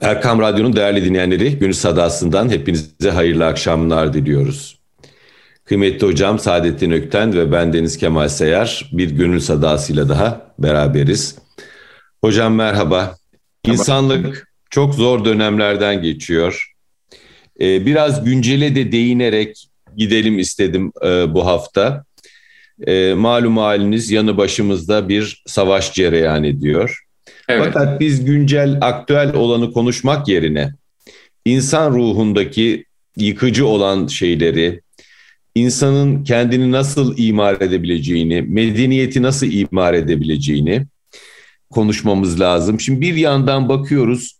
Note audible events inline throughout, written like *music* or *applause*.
Erkam Radyo'nun değerli dinleyenleri, Gönül Sadası'ndan hepinize hayırlı akşamlar diliyoruz. Kıymetli hocam Saadettin Ökten ve ben Deniz Kemal Seyar bir Gönül Sadası'yla daha beraberiz. Hocam merhaba. İnsanlık çok zor dönemlerden geçiyor. Ee, biraz güncele de değinerek gidelim istedim e, bu hafta. E, malum haliniz yanı başımızda bir savaş cereyan ediyor. Evet. Fakat biz güncel, aktüel olanı konuşmak yerine insan ruhundaki yıkıcı olan şeyleri, insanın kendini nasıl imar edebileceğini, medeniyeti nasıl imar edebileceğini konuşmamız lazım. Şimdi bir yandan bakıyoruz,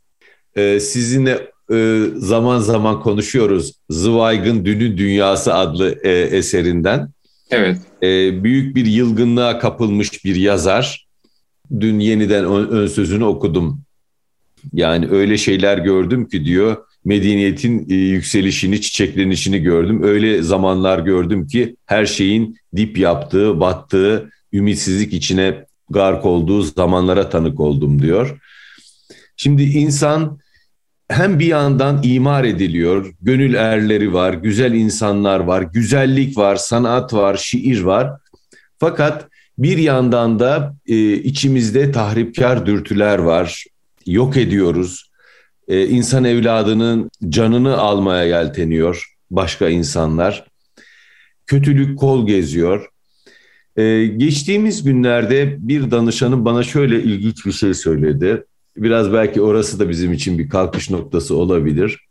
e, sizinle e, zaman zaman konuşuyoruz Zweig'ın Dünün Dünyası adlı e, eserinden. Evet. Büyük bir yılgınlığa kapılmış bir yazar Dün yeniden ön sözünü okudum. Yani öyle şeyler gördüm ki diyor medeniyetin e, yükselişini, çiçeklenişini gördüm. Öyle zamanlar gördüm ki her şeyin dip yaptığı, battığı, ümitsizlik içine gark olduğu zamanlara tanık oldum diyor. Şimdi insan hem bir yandan imar ediliyor, gönül erleri var, güzel insanlar var, güzellik var, sanat var, şiir var. Fakat bir yandan da e, içimizde tahripkar dürtüler var. Yok ediyoruz. E, insan evladının canını almaya yelteniyor başka insanlar. Kötülük kol geziyor. E, geçtiğimiz günlerde bir danışanım bana şöyle ilginç bir şey söyledi. Biraz belki orası da bizim için bir kalkış noktası olabilir.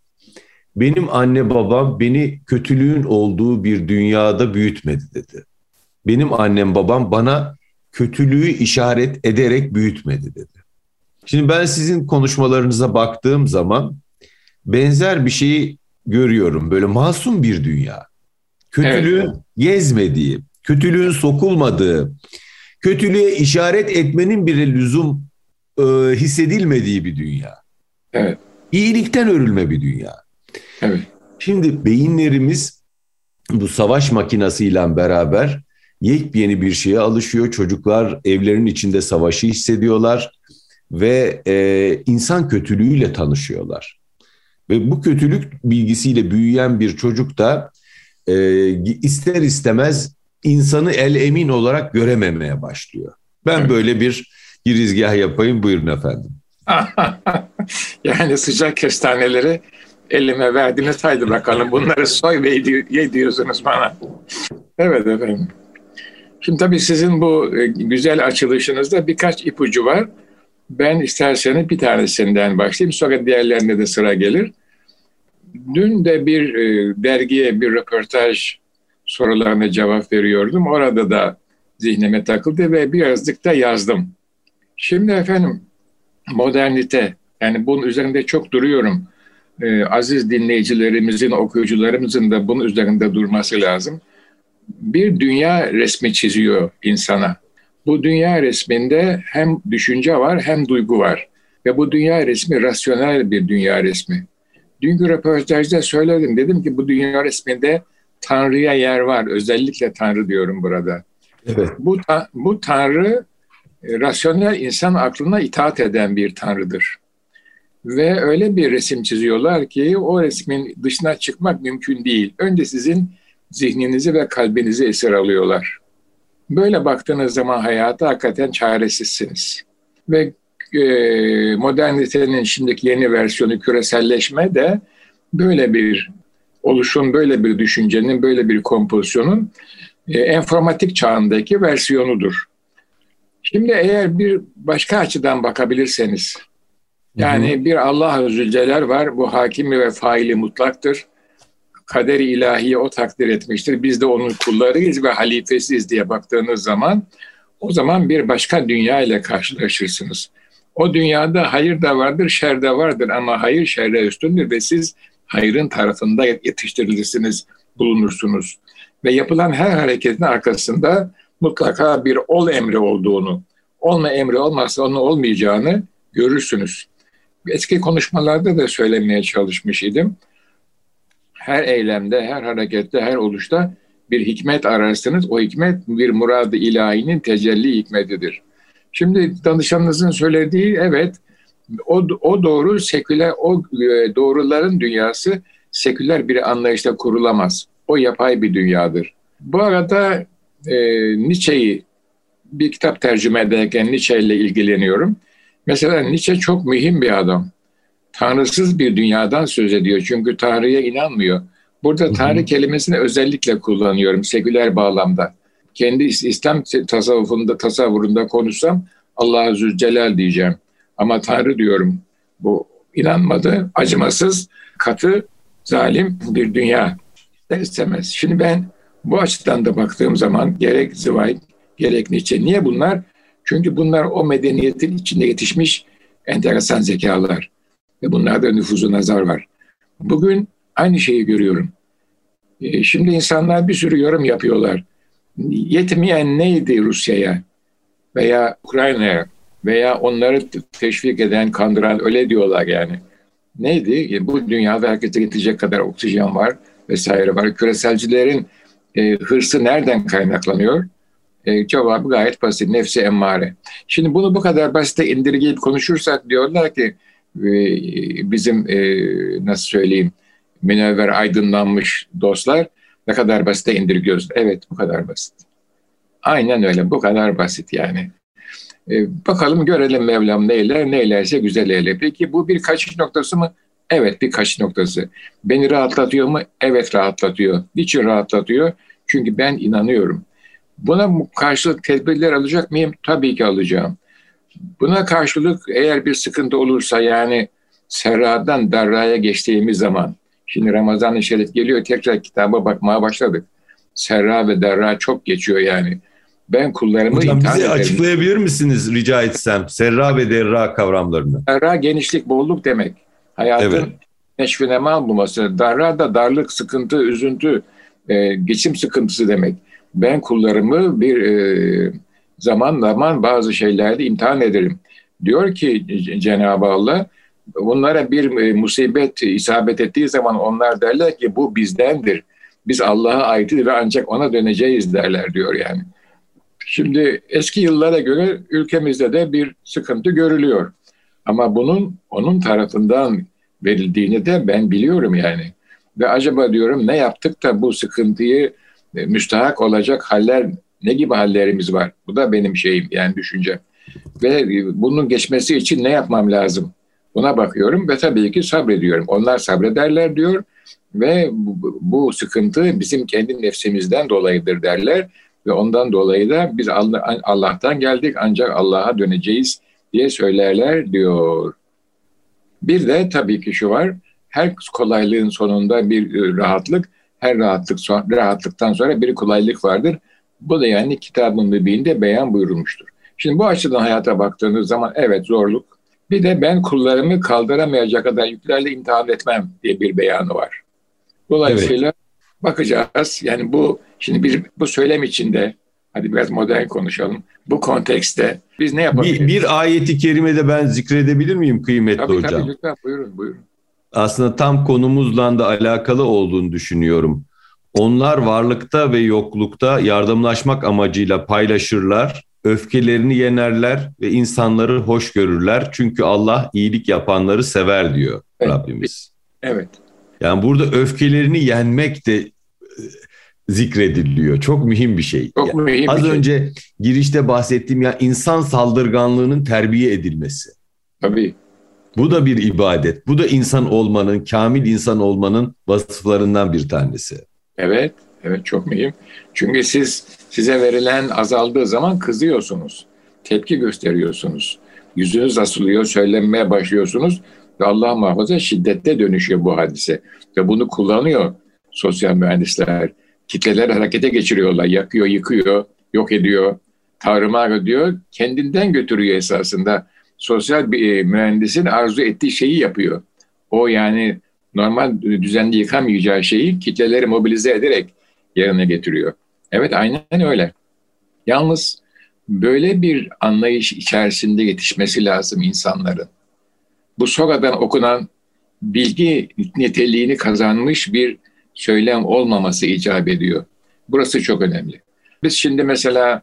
Benim anne babam beni kötülüğün olduğu bir dünyada büyütmedi dedi benim annem babam bana kötülüğü işaret ederek büyütmedi dedi. Şimdi ben sizin konuşmalarınıza baktığım zaman benzer bir şeyi görüyorum. Böyle masum bir dünya. Kötülüğün evet. gezmediği, kötülüğün sokulmadığı, kötülüğe işaret etmenin bile lüzum e, hissedilmediği bir dünya. Evet. İyilikten örülme bir dünya. Evet. Şimdi beyinlerimiz bu savaş makinasıyla beraber yepyeni bir şeye alışıyor. Çocuklar evlerin içinde savaşı hissediyorlar ve e, insan kötülüğüyle tanışıyorlar. Ve bu kötülük bilgisiyle büyüyen bir çocuk da e, ister istemez insanı el emin olarak görememeye başlıyor. Ben evet. böyle bir girizgah yapayım buyurun efendim. *laughs* yani sıcak kestaneleri elime verdiniz haydi bakalım bunları soy ve yediyorsunuz bana. Evet efendim. Şimdi tabii sizin bu e, güzel açılışınızda birkaç ipucu var. Ben isterseniz bir tanesinden başlayayım. Sonra diğerlerine de sıra gelir. Dün de bir e, dergiye bir röportaj sorularına cevap veriyordum. Orada da zihnime takıldı ve birazcık da yazdım. Şimdi efendim modernite yani bunun üzerinde çok duruyorum. Ee, aziz dinleyicilerimizin, okuyucularımızın da bunun üzerinde durması lazım bir dünya resmi çiziyor insana. Bu dünya resminde hem düşünce var hem duygu var. Ve bu dünya resmi rasyonel bir dünya resmi. Dünkü röportajda söyledim. Dedim ki bu dünya resminde Tanrı'ya yer var. Özellikle Tanrı diyorum burada. Evet. Bu, bu Tanrı e, rasyonel insan aklına itaat eden bir Tanrı'dır. Ve öyle bir resim çiziyorlar ki o resmin dışına çıkmak mümkün değil. Önce sizin zihninizi ve kalbinizi esir alıyorlar. Böyle baktığınız zaman hayata hakikaten çaresizsiniz. Ve e, modernitenin şimdiki yeni versiyonu küreselleşme de böyle bir oluşum, böyle bir düşüncenin, böyle bir kompozisyonun e, enformatik çağındaki versiyonudur. Şimdi eğer bir başka açıdan bakabilirseniz, yani bir Allah-u Zülcelal var, bu hakimi ve faili mutlaktır kader ilahiye o takdir etmiştir. Biz de onun kullarıyız ve halifesiyiz diye baktığınız zaman o zaman bir başka dünya ile karşılaşırsınız. O dünyada hayır da vardır, şer de vardır ama hayır şerre üstündür ve siz hayrın tarafında yetiştirilirsiniz, bulunursunuz. Ve yapılan her hareketin arkasında mutlaka bir ol emri olduğunu, olma emri olmazsa onun olmayacağını görürsünüz. Eski konuşmalarda da söylemeye çalışmış idim her eylemde, her harekette, her oluşta bir hikmet ararsınız. O hikmet bir muradı ilahinin tecelli hikmetidir. Şimdi danışanınızın söylediği evet O, o doğru seküler, o e, doğruların dünyası seküler bir anlayışla kurulamaz. O yapay bir dünyadır. Bu arada e, Nietzsche'yi bir kitap tercüme ederken Nietzsche ile ilgileniyorum. Mesela Nietzsche çok mühim bir adam. Tanrısız bir dünyadan söz ediyor çünkü Tanrı'ya inanmıyor. Burada Tanrı kelimesini özellikle kullanıyorum seküler bağlamda. Kendi İslam tasavvufunda, tasavvurunda konuşsam Allah'a Zülcelal diyeceğim. Ama Tanrı diyorum. Bu inanmadı, acımasız, katı, zalim bir dünya. İster istemez. Şimdi ben bu açıdan da baktığım zaman gerek Zweig, gerek Nietzsche. Niye bunlar? Çünkü bunlar o medeniyetin içinde yetişmiş enteresan zekalar. Ve bunlarda nüfuzu nazar var. Bugün aynı şeyi görüyorum. E, şimdi insanlar bir sürü yorum yapıyorlar. Yetmeyen neydi Rusya'ya veya Ukrayna'ya veya onları teşvik eden, kandıran öyle diyorlar yani. Neydi? E, bu dünyada herkese yetecek kadar oksijen var vesaire var. Küreselcilerin e, hırsı nereden kaynaklanıyor? E, cevabı gayet basit. Nefsi emmare. Şimdi bunu bu kadar basite indirgeyip konuşursak diyorlar ki bizim e, nasıl söyleyeyim münevver aydınlanmış dostlar ne kadar basite indirgiyoruz. Evet bu kadar basit. Aynen öyle bu kadar basit yani. E, bakalım görelim Mevlam neyler, neylerse güzel eyle. Peki bu bir kaçış noktası mı? Evet bir kaçış noktası. Beni rahatlatıyor mu? Evet rahatlatıyor. Niçin rahatlatıyor? Çünkü ben inanıyorum. Buna karşılık tedbirler alacak mıyım? Tabii ki alacağım. Buna karşılık eğer bir sıkıntı olursa yani Serra'dan Darra'ya geçtiğimiz zaman şimdi Ramazan-ı Şerif geliyor tekrar kitaba bakmaya başladık. Serra ve Darra çok geçiyor yani. Ben kullarımı Hocam bize ederim. açıklayabilir misiniz rica etsem Serra ve Derra kavramlarını? Serra genişlik, bolluk demek. Hayatın evet. neşvine mal bulması. Darra da darlık, sıkıntı, üzüntü, e, geçim sıkıntısı demek. Ben kullarımı bir e, zaman zaman bazı şeylerde imtihan ederim. Diyor ki Cenab-ı Allah, bunlara bir e, musibet isabet ettiği zaman onlar derler ki bu bizdendir. Biz Allah'a aitiz ve ancak ona döneceğiz derler diyor yani. Şimdi eski yıllara göre ülkemizde de bir sıkıntı görülüyor. Ama bunun onun tarafından verildiğini de ben biliyorum yani. Ve acaba diyorum ne yaptık da bu sıkıntıyı e, müstahak olacak haller ne gibi hallerimiz var? Bu da benim şeyim yani düşüncem. Ve e, bunun geçmesi için ne yapmam lazım? Buna bakıyorum ve tabii ki sabrediyorum. Onlar sabrederler diyor ve bu, bu sıkıntı bizim kendi nefsimizden dolayıdır derler ve ondan dolayı da biz Allah'tan geldik ancak Allah'a döneceğiz diye söylerler diyor. Bir de tabii ki şu var, her kolaylığın sonunda bir e, rahatlık, her rahatlık rahatlıktan sonra bir kolaylık vardır. Bu da yani kitabın mübinde beyan buyurulmuştur. Şimdi bu açıdan hayata baktığınız zaman evet zorluk. Bir de ben kullarımı kaldıramayacak kadar yüklerle imtihan etmem diye bir beyanı var. Dolayısıyla evet. bakacağız. Yani bu şimdi bir bu söylem içinde hadi biraz modern konuşalım. Bu kontekste biz ne yapabiliriz? Bir, bir ayeti kerimede ben zikredebilir miyim kıymetli tabii, hocam? Tabii lütfen buyurun buyurun. Aslında tam konumuzla da alakalı olduğunu düşünüyorum. Onlar varlıkta ve yoklukta yardımlaşmak amacıyla paylaşırlar, öfkelerini yenerler ve insanları hoş görürler. Çünkü Allah iyilik yapanları sever diyor evet. Rabbimiz. Evet. Yani burada öfkelerini yenmek de zikrediliyor. Çok mühim bir şey. Çok yani mühim az bir önce şey. girişte bahsettiğim ya insan saldırganlığının terbiye edilmesi. Tabii. Bu da bir ibadet. Bu da insan olmanın, kamil insan olmanın vasıflarından bir tanesi. Evet, evet çok mühim. Çünkü siz size verilen azaldığı zaman kızıyorsunuz. Tepki gösteriyorsunuz. Yüzünüz asılıyor, söylenmeye başlıyorsunuz ve Allah muhafaza şiddette dönüşüyor bu hadise. Ve bunu kullanıyor sosyal mühendisler kitleler harekete geçiriyorlar. Yakıyor, yıkıyor, yok ediyor, tarumar ediyor. Kendinden götürüyor esasında. Sosyal bir e, mühendisin arzu ettiği şeyi yapıyor. O yani normal düzenli yıkamayacağı şeyi kitleleri mobilize ederek yerine getiriyor. Evet aynen öyle. Yalnız böyle bir anlayış içerisinde yetişmesi lazım insanların. Bu sonradan okunan bilgi niteliğini kazanmış bir söylem olmaması icap ediyor. Burası çok önemli. Biz şimdi mesela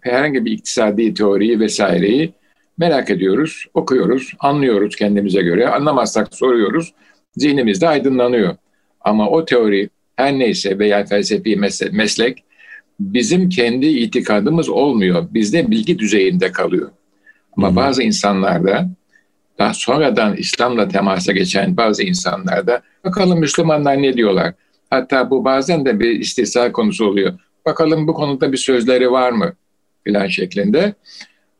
herhangi bir iktisadi teoriyi vesaireyi Merak ediyoruz, okuyoruz, anlıyoruz kendimize göre. Anlamazsak soruyoruz. Zihnimizde aydınlanıyor. Ama o teori her neyse veya felsefi meslek bizim kendi itikadımız olmuyor. Bizde bilgi düzeyinde kalıyor. Ama hmm. bazı insanlarda daha sonradan İslam'la temasa geçen bazı insanlarda bakalım Müslümanlar ne diyorlar? Hatta bu bazen de bir istisna konusu oluyor. Bakalım bu konuda bir sözleri var mı? filan şeklinde.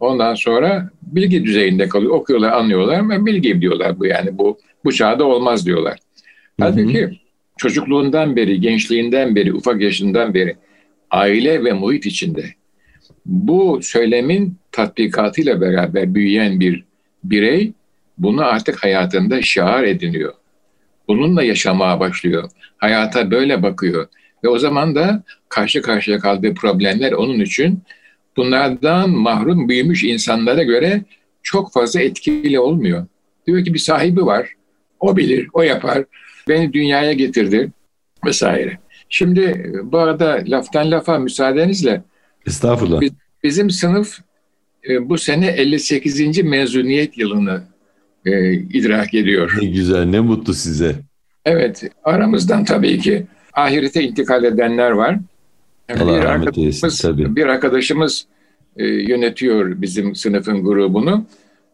Ondan sonra bilgi düzeyinde kalıyor. Okuyorlar, anlıyorlar ama bilgi diyorlar bu yani bu bu çağda olmaz diyorlar. Halbuki çocukluğundan beri, gençliğinden beri, ufak yaşından beri aile ve muhit içinde bu söylemin tatbikatıyla beraber büyüyen bir birey bunu artık hayatında şiar ediniyor. Bununla yaşamaya başlıyor. Hayata böyle bakıyor. Ve o zaman da karşı karşıya kaldığı problemler onun için bunlardan mahrum büyümüş insanlara göre çok fazla etkili olmuyor. Diyor ki bir sahibi var. O bilir, o yapar. Beni dünyaya getirdi vesaire. Şimdi bu arada laftan lafa müsaadenizle Estağfurullah. Bizim sınıf e, bu sene 58. mezuniyet yılını e, idrak ediyor. Ne güzel, ne mutlu size. Evet, aramızdan tabii ki ahirete intikal edenler var. Allah bir rahmet eylesin tabii. Bir arkadaşımız e, yönetiyor bizim sınıfın grubunu.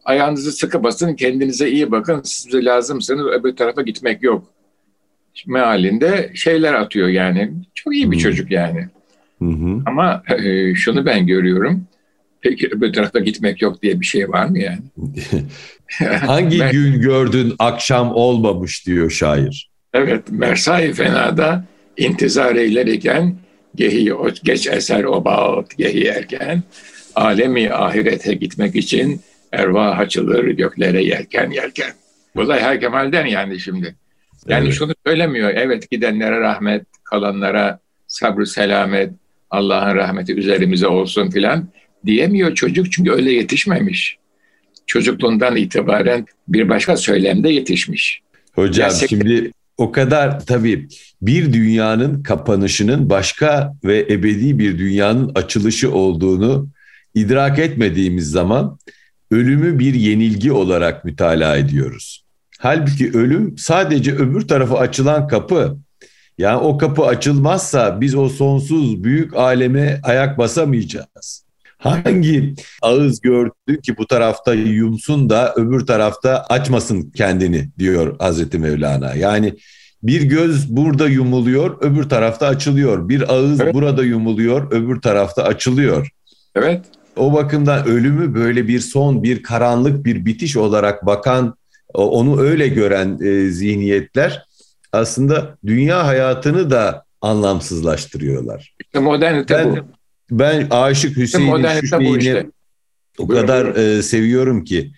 Ayağınızı sıkı basın, kendinize iyi bakın, size lazımsınız, öbür tarafa gitmek yok. Mealinde şeyler atıyor yani. Çok iyi bir hmm. çocuk yani. Hı. Ama e, şunu ben görüyorum. Peki öbür tarafa gitmek yok diye bir şey var mı yani? *laughs* Hangi ben, gün gördün akşam olmamış diyor şair. Evet, Mersai Fena'da intizar eylerken gehi geç eser o bağıt gehi erken alemi ahirete gitmek için ervah açılır göklere yelken yelken. Bu her kemalden yani şimdi. Yani evet. şunu söylemiyor. Evet gidenlere rahmet, kalanlara sabrı selamet, Allah'ın rahmeti üzerimize olsun filan diyemiyor çocuk çünkü öyle yetişmemiş. Çocukluğundan itibaren bir başka söylemde yetişmiş. Hocam Gerçek... şimdi o kadar tabii bir dünyanın kapanışının başka ve ebedi bir dünyanın açılışı olduğunu idrak etmediğimiz zaman ölümü bir yenilgi olarak mütalaa ediyoruz. Halbuki ölüm sadece öbür tarafa açılan kapı. Yani o kapı açılmazsa biz o sonsuz büyük aleme ayak basamayacağız. Hangi ağız gördü ki bu tarafta yumsun da öbür tarafta açmasın kendini diyor Hazreti Mevlana. Yani bir göz burada yumuluyor, öbür tarafta açılıyor. Bir ağız evet. burada yumuluyor, öbür tarafta açılıyor. Evet. O bakımdan ölümü böyle bir son, bir karanlık, bir bitiş olarak bakan, onu öyle gören e, zihniyetler aslında dünya hayatını da anlamsızlaştırıyorlar. İşte modernite ben, bu. Ben Aşık Hüseyin'in şu işte. o kadar e, seviyorum ki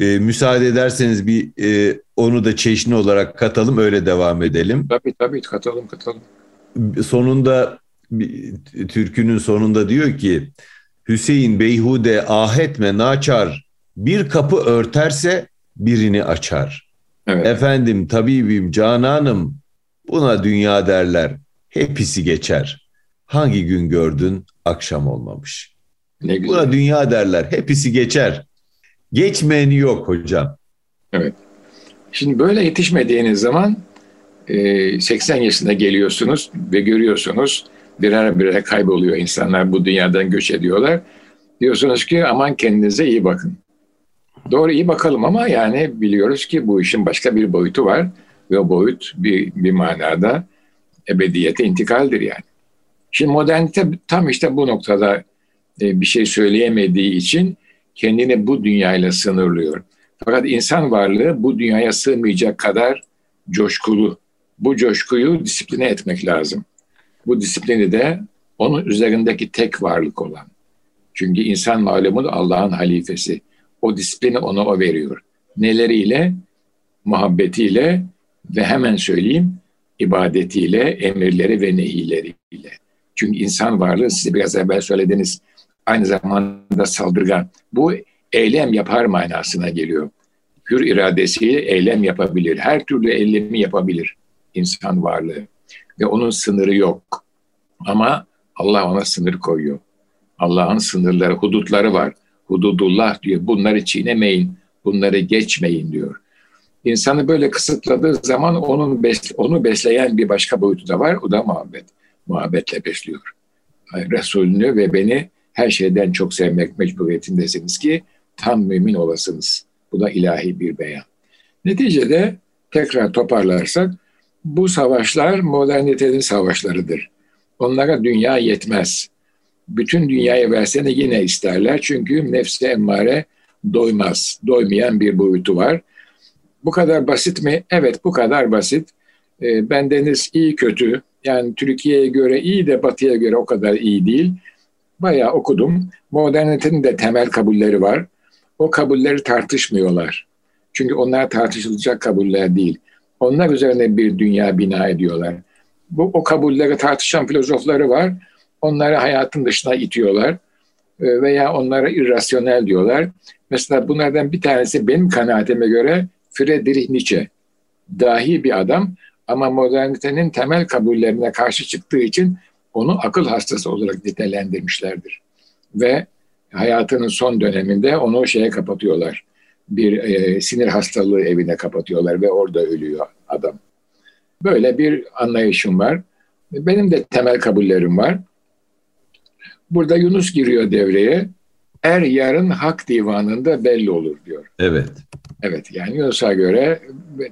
e, müsaade ederseniz bir e, onu da çeşni olarak katalım öyle devam edelim. Tabii tabii katalım katalım. Sonunda bir, türkünün sonunda diyor ki Hüseyin beyhude ahetme naçar bir kapı örterse birini açar. Evet. Efendim tabibim cananım buna dünya derler hepsi geçer. Hangi gün gördün akşam olmamış. Ne güzel. Buna dünya derler hepsi geçer. Geçmeyeni yok hocam. Evet. Şimdi böyle yetişmediğiniz zaman 80 e, yaşında geliyorsunuz ve görüyorsunuz birer birer kayboluyor insanlar bu dünyadan göç ediyorlar. Diyorsunuz ki aman kendinize iyi bakın. Doğru iyi bakalım ama yani biliyoruz ki bu işin başka bir boyutu var ve boyut bir, bir manada ebediyete intikaldir yani. Şimdi modernite tam işte bu noktada e, bir şey söyleyemediği için kendini bu dünyayla sınırlıyor. Fakat insan varlığı bu dünyaya sığmayacak kadar coşkulu. Bu coşkuyu disipline etmek lazım. Bu disiplini de onun üzerindeki tek varlık olan. Çünkü insan malumun Allah'ın halifesi. O disiplini ona o veriyor. Neleriyle? Muhabbetiyle ve hemen söyleyeyim ibadetiyle, emirleri ve nehileriyle. Çünkü insan varlığı size biraz evvel söylediniz aynı zamanda saldırgan. Bu eylem yapar manasına geliyor. Hür iradesiyle eylem yapabilir. Her türlü eylemi yapabilir insan varlığı. Ve onun sınırı yok. Ama Allah ona sınır koyuyor. Allah'ın sınırları, hudutları var. hududullah diyor. Bunları çiğnemeyin, bunları geçmeyin diyor. İnsanı böyle kısıtladığı zaman onun onu besleyen bir başka boyutu da var. O da muhabbet. Muhabbetle besliyor. Resulünü ve beni her şeyden çok sevmek mecburiyetindesiniz ki tam mümin olasınız. Bu da ilahi bir beyan. Neticede tekrar toparlarsak bu savaşlar modernitenin savaşlarıdır. Onlara dünya yetmez. Bütün dünyayı versene yine isterler. Çünkü nefsi emmare doymaz. Doymayan bir boyutu var. Bu kadar basit mi? Evet bu kadar basit. E, bendeniz iyi kötü. Yani Türkiye'ye göre iyi de batıya göre o kadar iyi değil. Bayağı okudum. Modernitenin de temel kabulleri var. O kabulleri tartışmıyorlar. Çünkü onlar tartışılacak kabuller değil. Onlar üzerine bir dünya bina ediyorlar. Bu o kabulleri tartışan filozofları var. Onları hayatın dışına itiyorlar e, veya onlara irrasyonel diyorlar. Mesela bunlardan bir tanesi benim kanaatime göre Friedrich Nietzsche. Dahi bir adam ama modernitenin temel kabullerine karşı çıktığı için onu akıl hastası olarak nitelendirmişlerdir. Ve hayatının son döneminde onu şeye kapatıyorlar. Bir e, sinir hastalığı evine kapatıyorlar ve orada ölüyor adam. Böyle bir anlayışım var. Benim de temel kabullerim var. Burada Yunus giriyor devreye. Er yarın hak divanında belli olur diyor. Evet. Evet yani Yunus'a göre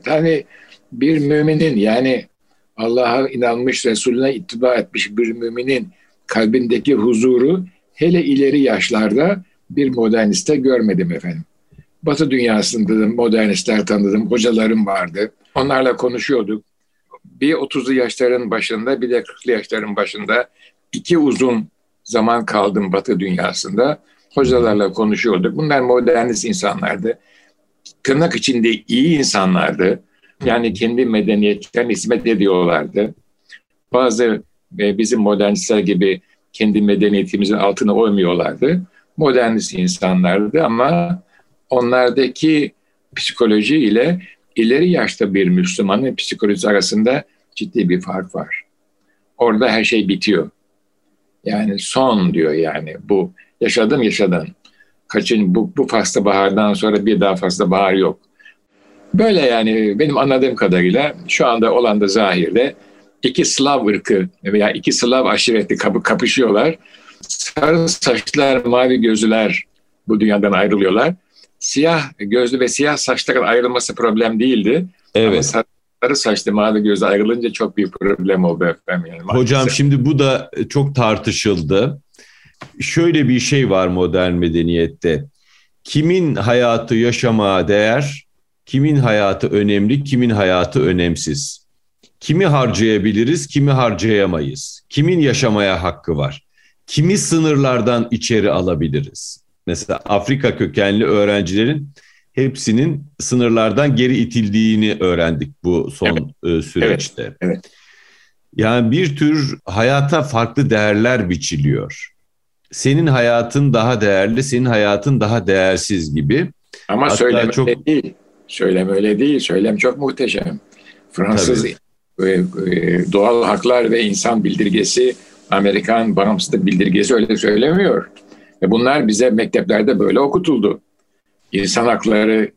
hani bir müminin yani Allah'a inanmış, Resulüne ittiba etmiş bir müminin kalbindeki huzuru hele ileri yaşlarda bir moderniste görmedim efendim. Batı dünyasında da modernistler tanıdım, hocalarım vardı. Onlarla konuşuyorduk. Bir 30'lu yaşların başında bir de 40'lı yaşların başında iki uzun zaman kaldım Batı dünyasında. Hocalarla konuşuyorduk. Bunlar modernist insanlardı. Tırnak içinde iyi insanlardı. Yani kendi medeniyetlerine hizmet ediyorlardı. Bazı e, bizim modernistler gibi kendi medeniyetimizin altına oymuyorlardı. Modernist insanlardı ama onlardaki psikoloji ile ileri yaşta bir Müslümanın psikolojisi arasında ciddi bir fark var. Orada her şey bitiyor. Yani son diyor yani bu yaşadın yaşadın. Kaçın bu, bu faslı bahardan sonra bir daha faslı bahar yok. Böyle yani benim anladığım kadarıyla şu anda olan da zahirde iki Slav ırkı veya iki Slav aşireti kapı kapışıyorlar. Sarı saçlar, mavi gözlüler bu dünyadan ayrılıyorlar. Siyah gözlü ve siyah saçların ayrılması problem değildi. Evet. Ama sarı saçlı mavi gözlü ayrılınca çok büyük problem oldu efendim. Yani Hocam şimdi bu da çok tartışıldı. Şöyle bir şey var modern medeniyette. Kimin hayatı yaşamaya değer, kimin hayatı önemli, kimin hayatı önemsiz. Kimi harcayabiliriz, kimi harcayamayız. Kimin yaşamaya hakkı var? Kimi sınırlardan içeri alabiliriz? Mesela Afrika kökenli öğrencilerin hepsinin sınırlardan geri itildiğini öğrendik bu son evet. E, süreçte. Evet. evet. Yani bir tür hayata farklı değerler biçiliyor. Senin hayatın daha değerli, senin hayatın daha değersiz gibi. Ama Hatta söyleme çok... değil. Söylem öyle değil. Söylem çok muhteşem. Fransız Tabii. E, e, doğal haklar ve insan bildirgesi, Amerikan bağımsızlık bildirgesi öyle söylemiyor. Ve bunlar bize mekteplerde böyle okutuldu. İnsan hakları,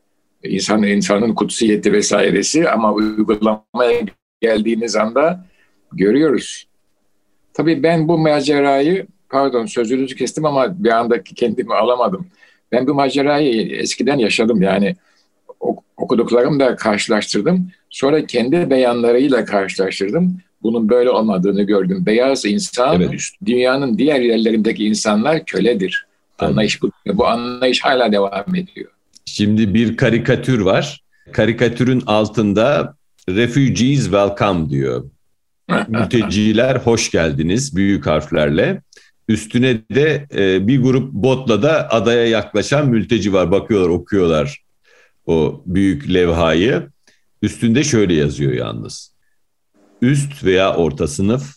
insan insanın kutsiyeti vesairesi ama uygulamaya geldiğiniz anda görüyoruz. Tabii ben bu macerayı, pardon sözünüzü kestim ama bir anda kendimi alamadım. Ben bu macerayı eskiden yaşadım yani okuduklarımla karşılaştırdım. Sonra kendi beyanlarıyla karşılaştırdım. Bunun böyle olmadığını gördüm. Beyaz insan evet. dünyanın diğer yerlerindeki insanlar köledir. Tabii. Anlayış bu. Bu anlayış hala devam ediyor. Şimdi bir karikatür var. Karikatürün altında refugees welcome diyor. *laughs* Mülteciler hoş geldiniz büyük harflerle. Üstüne de e, bir grup botla da adaya yaklaşan mülteci var. Bakıyorlar, okuyorlar o büyük levhayı. Üstünde şöyle yazıyor yalnız. Üst veya orta sınıf,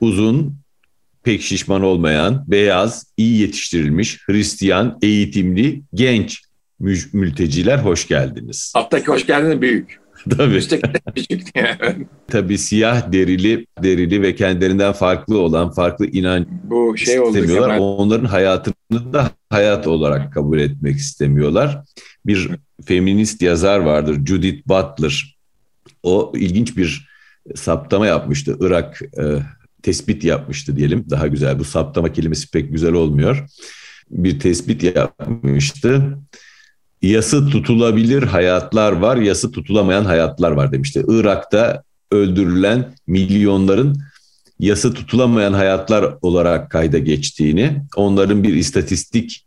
uzun, pek şişman olmayan, beyaz, iyi yetiştirilmiş, Hristiyan, eğitimli, genç mülteciler hoş geldiniz. Alttaki hoş geldiniz büyük. Tabii. *laughs* Tabii siyah derili, derili ve kendilerinden farklı olan, farklı inanç Bu şey istemiyorlar. Kemal. Onların hayatını da hayat olarak kabul etmek istemiyorlar. Bir feminist yazar vardır, Judith Butler. O ilginç bir saptama yapmıştı. Irak e, tespit yapmıştı diyelim. Daha güzel. Bu saptama kelimesi pek güzel olmuyor. Bir tespit yapmıştı yası tutulabilir hayatlar var, yası tutulamayan hayatlar var demişti. Irak'ta öldürülen milyonların yası tutulamayan hayatlar olarak kayda geçtiğini, onların bir istatistik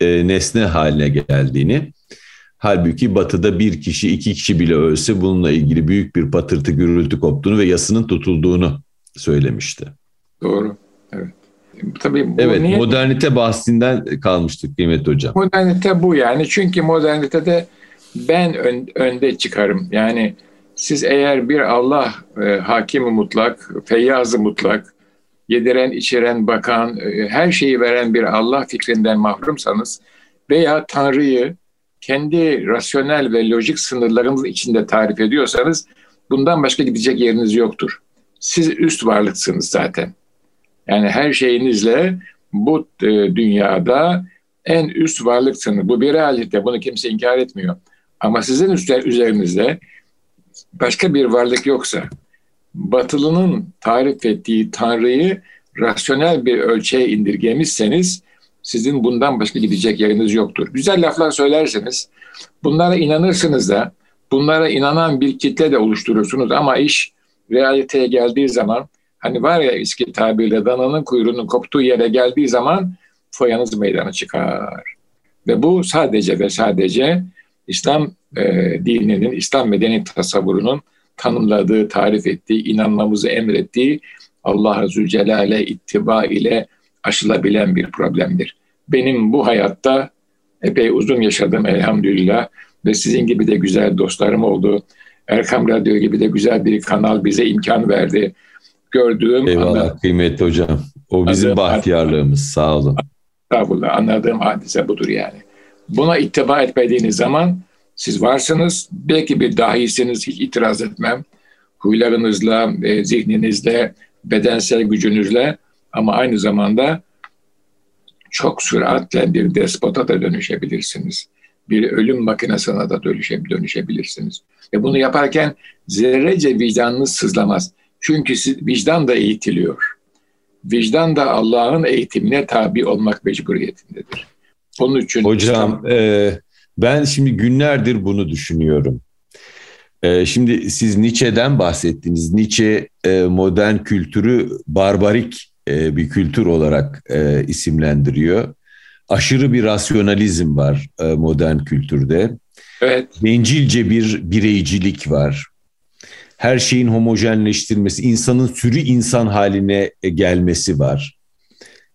e, nesne haline geldiğini, halbuki batıda bir kişi, iki kişi bile ölse bununla ilgili büyük bir patırtı, gürültü koptuğunu ve yasının tutulduğunu söylemişti. Doğru, evet. Tabii bu evet, niye? modernite bahsinden kalmıştık kıymetli hocam. Modernite bu yani. Çünkü modernitede ben ön, önde çıkarım. Yani siz eğer bir Allah e, hakimi mutlak, feyyazı mutlak, yediren, içiren, bakan, e, her şeyi veren bir Allah fikrinden mahrumsanız veya Tanrı'yı kendi rasyonel ve lojik sınırlarınız içinde tarif ediyorsanız bundan başka gidecek yeriniz yoktur. Siz üst varlıksınız zaten. Yani her şeyinizle bu e, dünyada en üst varlıksınız. Bu bir realite. Bunu kimse inkar etmiyor. Ama sizin üstler, üzerinizde başka bir varlık yoksa batılının tarif ettiği Tanrı'yı rasyonel bir ölçüye indirgemişseniz sizin bundan başka gidecek yeriniz yoktur. Güzel laflar söylerseniz bunlara inanırsınız da bunlara inanan bir kitle de oluşturursunuz ama iş realiteye geldiği zaman Hani var ya eski tabirle dananın kuyruğunun koptuğu yere geldiği zaman foyanız meydana çıkar. Ve bu sadece ve sadece İslam e, dininin, İslam medeni tasavvurunun tanımladığı, tarif ettiği, inanmamızı emrettiği Allah Zülcelal'e ittiba ile aşılabilen bir problemdir. Benim bu hayatta epey uzun yaşadım elhamdülillah ve sizin gibi de güzel dostlarım oldu. Erkam Radyo gibi de güzel bir kanal bize imkan verdi gördüğüm... Eyvallah anladığım, kıymetli hocam. O bizim bahtiyarlığımız. Sağ olun. Estağfurullah. Anladığım hadise budur yani. Buna ittiba etmediğiniz zaman siz varsınız. Belki bir dahisiniz. Hiç itiraz etmem. Huylarınızla, e, zihninizle, bedensel gücünüzle ama aynı zamanda çok süratle bir despota da dönüşebilirsiniz. Bir ölüm makinesine dönüşe, dönüşebilirsiniz. Ve bunu yaparken zerrece vicdanınız sızlamaz. Çünkü vicdan da eğitiliyor. Vicdan da Allah'ın eğitimine tabi olmak mecburiyetindedir. Onun için Hocam e, ben şimdi günlerdir bunu düşünüyorum. E, şimdi siz Nietzsche'den bahsettiniz. Nietzsche e, modern kültürü barbarik e, bir kültür olarak e, isimlendiriyor. Aşırı bir rasyonalizm var e, modern kültürde. Evet. Bencilce bir bireycilik var her şeyin homojenleştirilmesi, insanın sürü insan haline gelmesi var.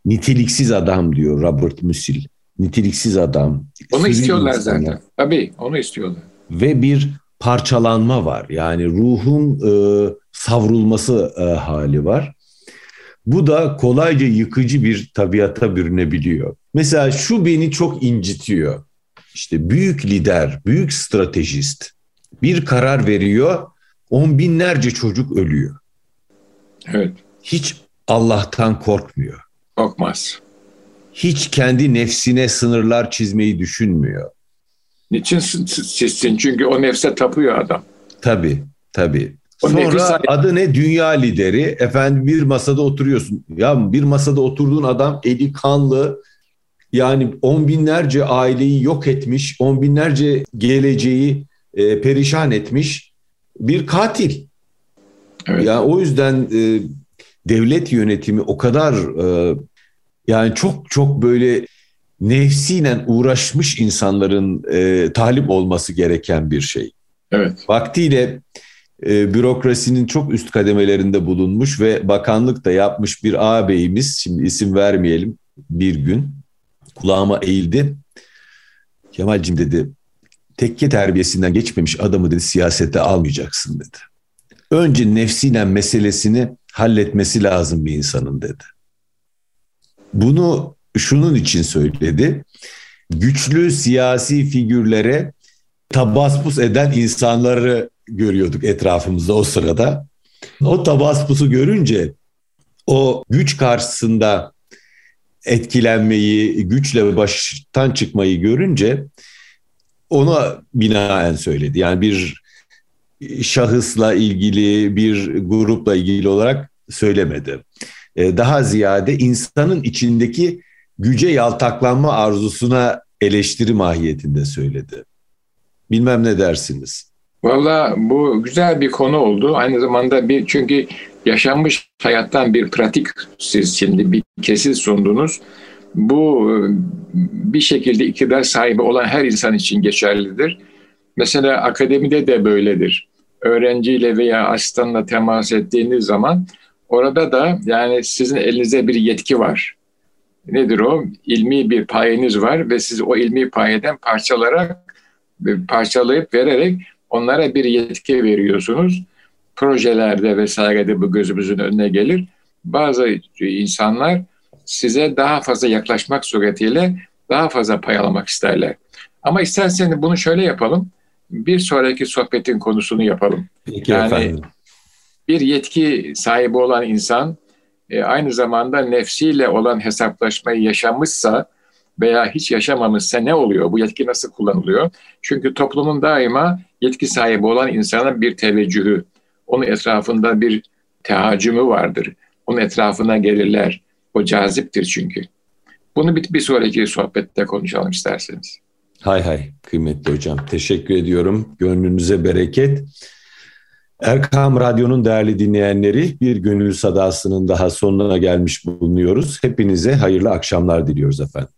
Niteliksiz adam diyor Robert Musil. Niteliksiz adam. Onu istiyorlar insanlar. zaten. Tabii onu istiyorlar. Ve bir parçalanma var. Yani ruhun e, savrulması e, hali var. Bu da kolayca yıkıcı bir tabiata bürünebiliyor. Mesela şu beni çok incitiyor. İşte büyük lider, büyük stratejist bir karar veriyor on binlerce çocuk ölüyor. Evet. Hiç Allah'tan korkmuyor. Korkmaz. Hiç kendi nefsine sınırlar çizmeyi düşünmüyor. Niçin çizsin? Çünkü o nefse tapıyor adam. Tabii, tabii. O Sonra adı ne? Dünya lideri. Efendim bir masada oturuyorsun. Ya bir masada oturduğun adam eli kanlı. Yani on binlerce aileyi yok etmiş. On binlerce geleceği e, perişan etmiş bir katil. Evet. Yani o yüzden e, devlet yönetimi o kadar e, yani çok çok böyle nefsiyle uğraşmış insanların e, talip olması gereken bir şey. Evet. Vaktiyle e, bürokrasinin çok üst kademelerinde bulunmuş ve bakanlık da yapmış bir ağabeyimiz, şimdi isim vermeyelim, bir gün kulağıma eğildi. Kemal'cim dedi tekke terbiyesinden geçmemiş adamı dedi siyasete almayacaksın dedi. Önce nefsiyle meselesini halletmesi lazım bir insanın dedi. Bunu şunun için söyledi. Güçlü siyasi figürlere tabaspus eden insanları görüyorduk etrafımızda o sırada. O tabaspusu görünce o güç karşısında etkilenmeyi, güçle baştan çıkmayı görünce ona binaen söyledi. Yani bir şahısla ilgili, bir grupla ilgili olarak söylemedi. Ee, daha ziyade insanın içindeki güce yaltaklanma arzusuna eleştiri mahiyetinde söyledi. Bilmem ne dersiniz? Valla bu güzel bir konu oldu. Aynı zamanda bir çünkü yaşanmış hayattan bir pratik siz şimdi bir kesit sundunuz. Bu bir şekilde iktidar sahibi olan her insan için geçerlidir. Mesela akademide de böyledir. Öğrenciyle veya asistanla temas ettiğiniz zaman orada da yani sizin elinize bir yetki var. Nedir o? İlmi bir payeniz var ve siz o ilmi payeden parçalarak parçalayıp vererek onlara bir yetki veriyorsunuz. Projelerde vesairede bu gözümüzün önüne gelir. Bazı insanlar size daha fazla yaklaşmak suretiyle daha fazla pay almak isterler. Ama isterseniz bunu şöyle yapalım. Bir sonraki sohbetin konusunu yapalım. Peki yani efendim. bir yetki sahibi olan insan e, aynı zamanda nefsiyle olan hesaplaşmayı yaşamışsa veya hiç yaşamamışsa ne oluyor? Bu yetki nasıl kullanılıyor? Çünkü toplumun daima yetki sahibi olan insana bir teveccühü, onun etrafında bir tehacümü vardır. Onun etrafına gelirler. O caziptir çünkü. Bunu bir, bir sonraki sohbette konuşalım isterseniz. Hay hay kıymetli hocam. Teşekkür ediyorum. Gönlünüze bereket. Erkam Radyo'nun değerli dinleyenleri bir gönül sadasının daha sonuna gelmiş bulunuyoruz. Hepinize hayırlı akşamlar diliyoruz efendim.